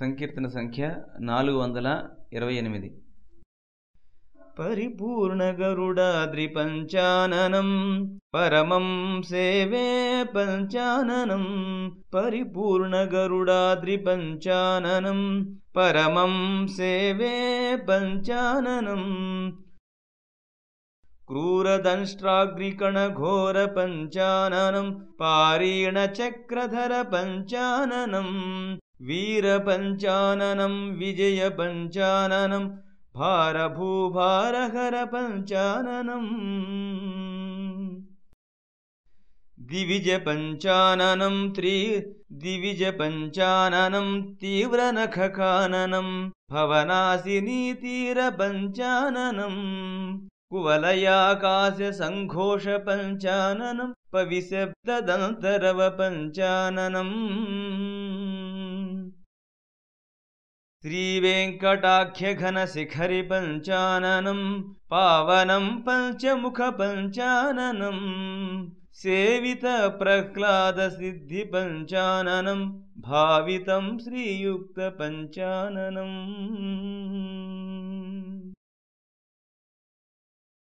సంకీర్తన సంఖ్య నాలుగు వందల ఇరవై ఎనిమిది. పరిపూర్ణ గరుడాద్రి పంచాననం పరమం సేవే పంచాననం. పరిపూర్ణగరుడాద్రి పంచాననం పరమం సేవే పంచాననం. क्रूरदंष्ट्राग्रिकणघोरपञ्चाननं पारीणचक्रधरपञ्चाननं वीरपञ्चाननं विजयपञ्चाननं भारभूभारहरपञ्चाननम् दिविजपञ्चाननं त्रि दिविजपञ्चाननं तीव्रनखकाननं भवनासिनीतीरपञ्चाननम् कुवलयाकाशसङ्घोषपञ्चाननं पविशब्ददन्तरवपञ्चाननम् श्रीवेङ्कटाख्यघनशिखरिपञ्चाननं पावनं पञ्चमुखपञ्चाननं सेवितप्रह्लादसिद्धिपञ्चाननं भावितं श्रीयुक्तपञ्चाननम्